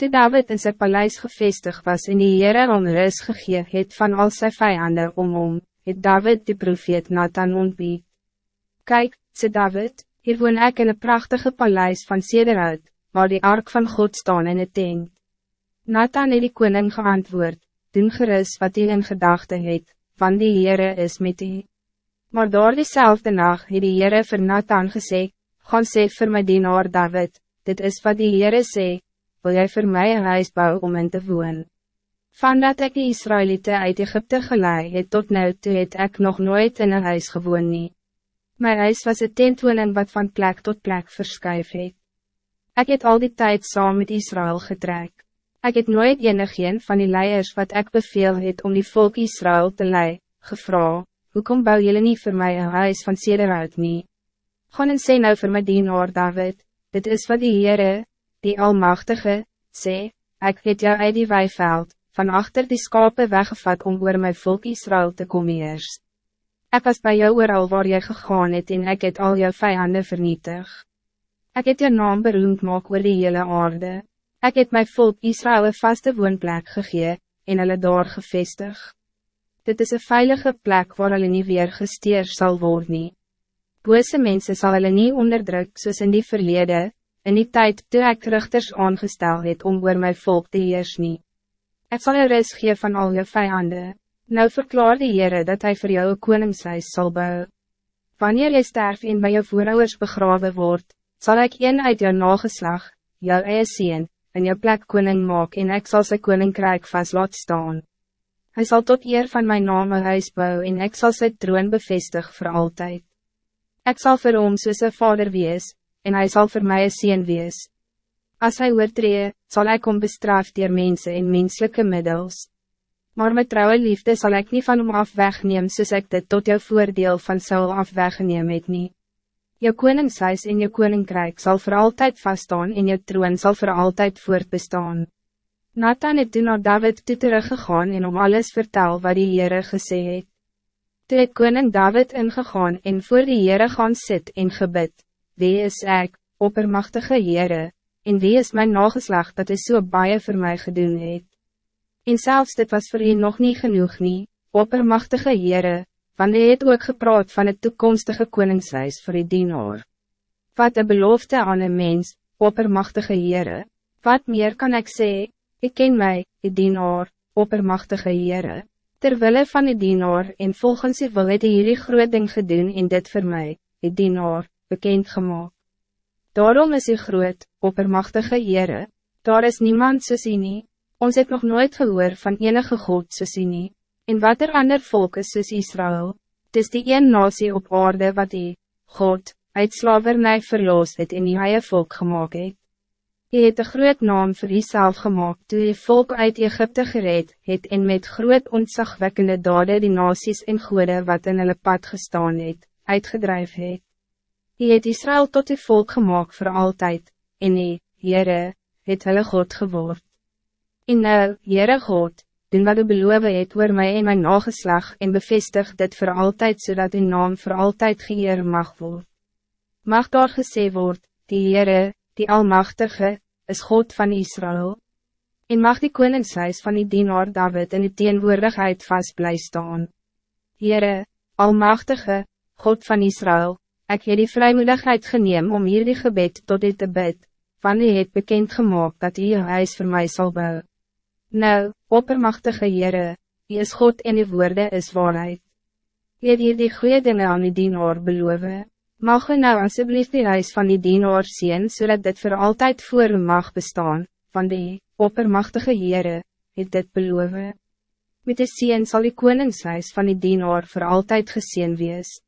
Toe David in zijn paleis gevestig was en die Heere om rus gegee het van al sy vijanden om hom, het David die profeet Nathan ontbied. Kijk, sê David, hier woon ek in een prachtige paleis van Sederhout, waar die ark van God staan in het tent. Nathan het die koning geantwoord, doen gerus wat hy in gedachte het, want die Heere is met hy. Maar door diezelfde nacht het die Heere vir Nathan gesê, gaan sê vir my dienaar David, dit is wat die Heere sê, wil jij voor mij een huis bouwen om in te woon. Van dat ik de Israëlieten uit Egypte geleid het tot nu toe het ek nog nooit in een huis gewoon nie. My huis was een tentwoning wat van plek tot plek verskuif het. Ek het al die tijd saam met Israël getrek. Ik het nooit enigeen van die leiers wat ik beveel het om die volk Israël te lei, gevra, hoekom bou jullie niet voor mij een huis van sederhout nie? Gaan en sê nou vir my dienaar David, dit is wat die Heere, die Almachtige, sê, ik het jou uit die weiveld, van achter die skape weggevat om oor my volk Israël te kom eers. Ek was bij jou al waar jy gegaan het en ek het al jou vijanden vernietig. Ik het jou naam beroemd maak oor die hele aarde. Ik het my volk Israël een vaste woonplek gegee, en hulle daar gevestig. Dit is een veilige plek waar hulle nie weer gesteer sal word nie. Bose mense sal hulle nie onderdruk soos in die verlede, in die tijd toe ek richters aangestel het om oor my volk te heers nie. Ek sal een ris gee van al je vijanden. Nou verklaar die Heere dat hij voor jou een koningshuis zal bouwen. Wanneer jy sterf en bij jou voorouders begraven wordt, zal ik een uit jou nageslag, jou eie sien, in jou plek koning maak en ek sal sy koninkrijk vast laat staan. Hij zal tot eer van mijn naam een huis bouwen en ek sal sy troon bevestig voor altijd. Ik zal vir hom soos een vader wees, en hij zal voor mij een zien wees. Als hij oortree, zal ik om bestraft dier mensen in menselijke middels. Maar met trouwe liefde zal ik niet van hem af wegneem soos ek dit tot jou voordeel van Saul af weggeneem het nie. Jou koningshuis en jou koninkrijk zal voor altijd vaststaan en jou troon zal voor altijd voortbestaan. Nathan het toen naar David toe teruggegaan en om alles vertel wat die Heere gesê het. Toe het koning David ingegaan en voor die Heere gaan sit en gebid wie is ik, oppermachtige Heere, en wie is mijn nageslag dat is so baie voor mij gedoen het. En zelfs dit was voor u nog niet genoeg nie, oppermachtige Heere, want hy het ook gepraat van het toekomstige koningshuis voor die dienaar. Wat de belofte aan een mens, oppermachtige Heere, wat meer kan ik zeggen? ik ken mij, die dienaar, oppermachtige Heere. Terwille van die dienaar en volgens die wil het hierdie groot ding gedoen en dit voor mij, die dienaar, bekend gemaakt. Daarom is hy groot, oppermachtige Heere, daar is niemand soos hy nie, ons het nog nooit gehoor van enige God soos hy nie, en wat er ander volk is soos Israël, het is die een nasie op aarde wat hy, God, uit slavernij verloos het en die hy volk gemaakt het. Hy het een groot naam voor jezelf gemaakt toe die volk uit Egypte gereed het en met groot ontzagwekkende dade die nasies en goede wat in hulle pad gestaan het, uitgedrijf het. Hij het Israël tot die volk gemaakt voor altijd, en hy, Heere, het hulle God geword. En nou, Heere God, doen wat u beloof het oor my en my nageslag en bevestig dit voor altijd zodat uw naam voor altijd geëer mag worden. Mag daar gesê word, die Heere, die Almachtige, is God van Israël. En mag die koningshuis van die dienaar David in die teenwoordigheid vast bly staan. Heere, Almachtige, God van Israël, Ik heb die vrijmoedigheid geneem om hier die gebed tot dit te bid, van die het bekend gemaakt dat hij een huis voor mij zal bouwen. Nou, oppermachtige Heere, die is God en die woorden is waarheid. Je het hier die goede dingen aan die dienaar beloven. Mag u nou alsjeblieft die huis van die dienaar zien, zodat dit voor altijd voor u mag bestaan, van die oppermachtige Heere, het dit beloven. Met de zien zal die koningshuis van die dienaar voor altijd gezien wees.